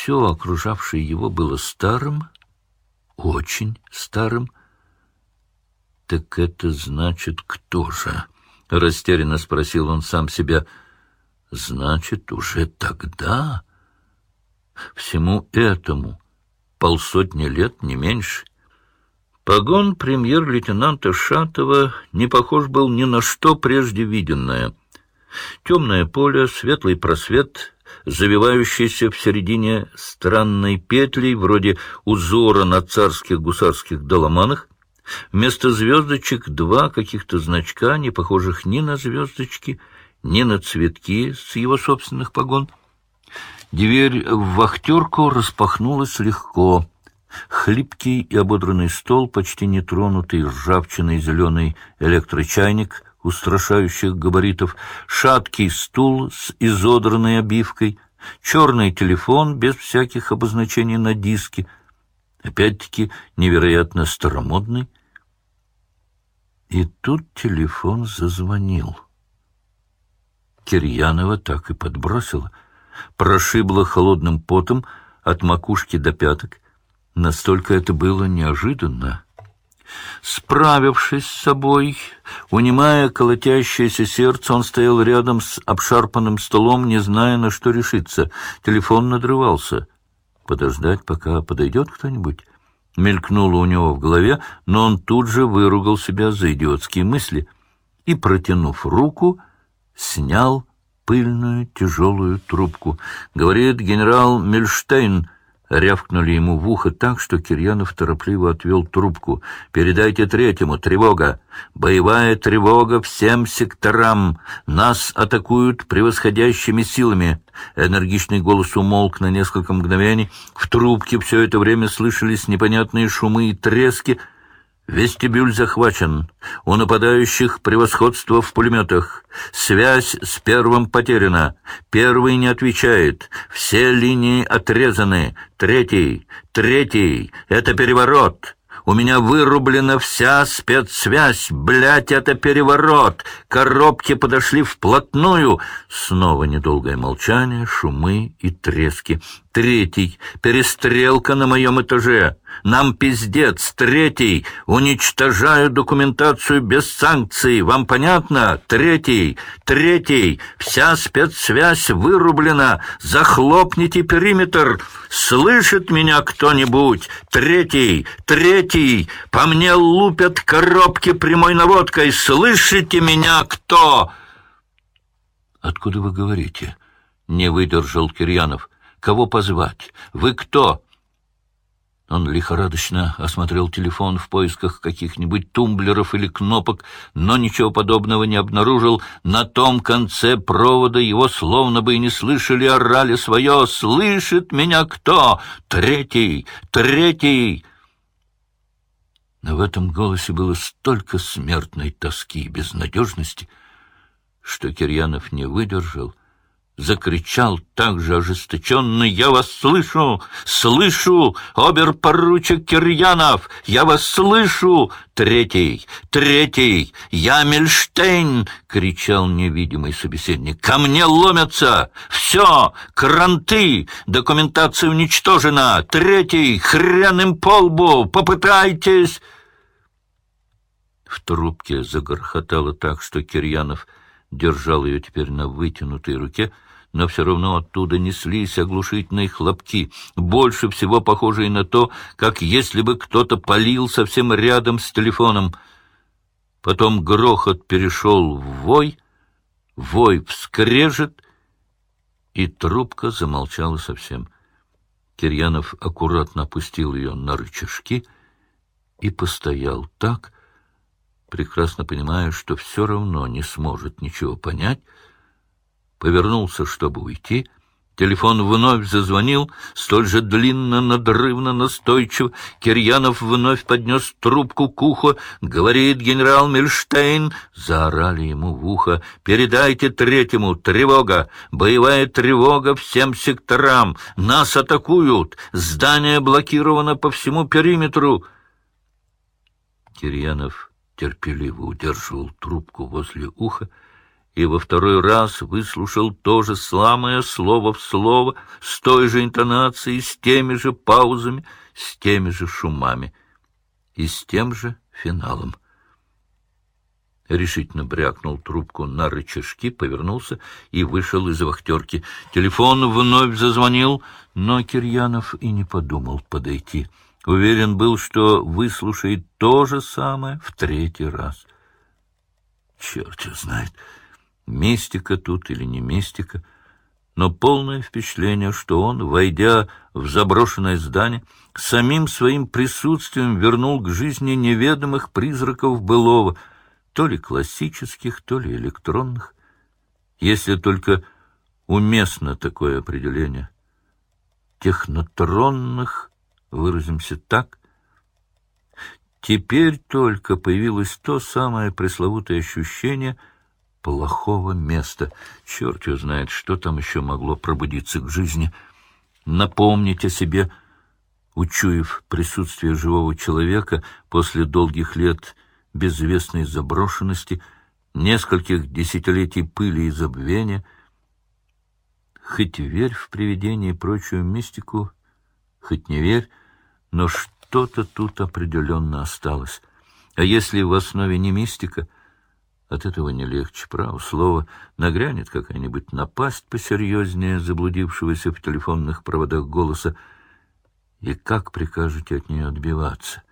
все окружавшее его было старым, очень старым. «Так это значит, кто же?» — растерянно спросил он сам себя. «Значит, уже тогда...» Всему этому полсотни лет, не меньше. Погон премьер-лейтенанта Шатова не похож был ни на что прежде виденное. Темное поле, светлый просвет, завивающийся в середине странной петлей, вроде узора на царских гусарских доломанах, вместо звездочек два каких-то значка, не похожих ни на звездочки, ни на цветки с его собственных погон. Дверь в вахтерку распахнулась легко. Хлипкий и ободранный стол, почти нетронутый ржавчиной зеленый электрочайник устрашающих габаритов, шаткий стул с изодранной обивкой, черный телефон без всяких обозначений на диске, опять-таки невероятно старомодный. И тут телефон зазвонил. Кирьянова так и подбросила, прошибла холодным потом от макушки до пяток, Настолько это было неожиданно. Справившись с собой, унимая колотящееся сердце, он стоял рядом с обшарпанным столом, не зная, на что решиться. Телефон надрывался. Подождать, пока подойдет кто-нибудь? Мелькнуло у него в голове, но он тут же выругал себя за идиотские мысли и, протянув руку, снял пыльную тяжелую трубку. Говорит генерал Мельштейн — Рявкнули ему в ухо так, что Кирьянов торопливо отвел трубку. «Передайте третьему! Тревога! Боевая тревога всем секторам! Нас атакуют превосходящими силами!» Энергичный голос умолк на несколько мгновений. В трубке все это время слышались непонятные шумы и трески — Вестибюль захвачен. У нападающих превосходство в пулеметах. Связь с первым потеряна. Первый не отвечает. Все линии отрезаны. Третий. Третий. Это переворот. У меня вырублена вся спецсвязь. Блять, это переворот. Коробки подошли вплотную. Снова недолгое молчание, шумы и трески. Третий. Перестрелка на моем этаже. Нам пиздец. Третий. Уничтожаю документацию без санкций. Вам понятно? Третий. Третий. Вся спецсвязь вырублена. Захлопните периметр. Слышит меня кто-нибудь? Третий. Третий. По мне лупят коробки прямой наводкой. Слышите меня кто? Откуда вы говорите? Не выдержал Кирьянов. Кого позвать? Вы кто? Он лихорадочно осмотрел телефон в поисках каких-нибудь тумблеров или кнопок, но ничего подобного не обнаружил. На том конце провода его словно бы и не слышали, орали свое «Слышит меня кто? Третий! Третий!» Но в этом голосе было столько смертной тоски и безнадежности, что Кирьянов не выдержал закричал так же ожесточенно. «Я вас слышу! Слышу! Обер-поручик Кирьянов! Я вас слышу! Третий! Третий! Я Мельштейн!» — кричал невидимый собеседник. «Ко мне ломятся! Все! Кранты! Документация уничтожена! Третий! Хрен им по лбу! Попытайтесь!» В трубке загорхотало так, что Кирьянов держал ее теперь на вытянутой руке — но все равно оттуда неслись оглушительные хлопки, больше всего похожие на то, как если бы кто-то палил совсем рядом с телефоном. Потом грохот перешел в вой, вой вскрежет, и трубка замолчала совсем. Кирьянов аккуратно опустил ее на рычажки и постоял так, прекрасно понимая, что все равно не сможет ничего понять, повернулся, чтобы уйти. Телефон вновь зазвонил, столь же длинно, надрывно, настойчиво. Кирьянов вновь поднес трубку к уху. «Говорит генерал Мельштейн!» — заорали ему в ухо. «Передайте третьему! Тревога! Боевая тревога всем секторам! Нас атакуют! Здание блокировано по всему периметру!» Кирьянов терпеливо удерживал трубку возле уха, и во второй раз выслушал то же самое слово в слово, с той же интонацией, с теми же паузами, с теми же шумами и с тем же финалом. Решительно брякнул трубку на рычажки, повернулся и вышел из вахтерки. Телефон вновь зазвонил, но Кирьянов и не подумал подойти. Уверен был, что выслушает то же самое в третий раз. Черт его знает, мистика тут или не мистика, но полное впечатление, что он, войдя в заброшенное здание, самим своим присутствием вернул к жизни неведомых призраков былого, то ли классических, то ли электронных, если только уместно такое определение. Технотронных, выразимся так, Теперь только появилось то самое пресловутое ощущение плохого места. Черт его знает, что там еще могло пробудиться к жизни. Напомнить о себе, учуяв присутствие живого человека после долгих лет безвестной заброшенности, нескольких десятилетий пыли и забвения. Хоть верь в привидения и прочую мистику, хоть не верь, но что что-то тут определенно осталось. А если в основе не мистика, от этого не легче, право слово, нагрянет какая-нибудь напасть посерьезнее заблудившегося в телефонных проводах голоса, и как прикажете от нее отбиваться?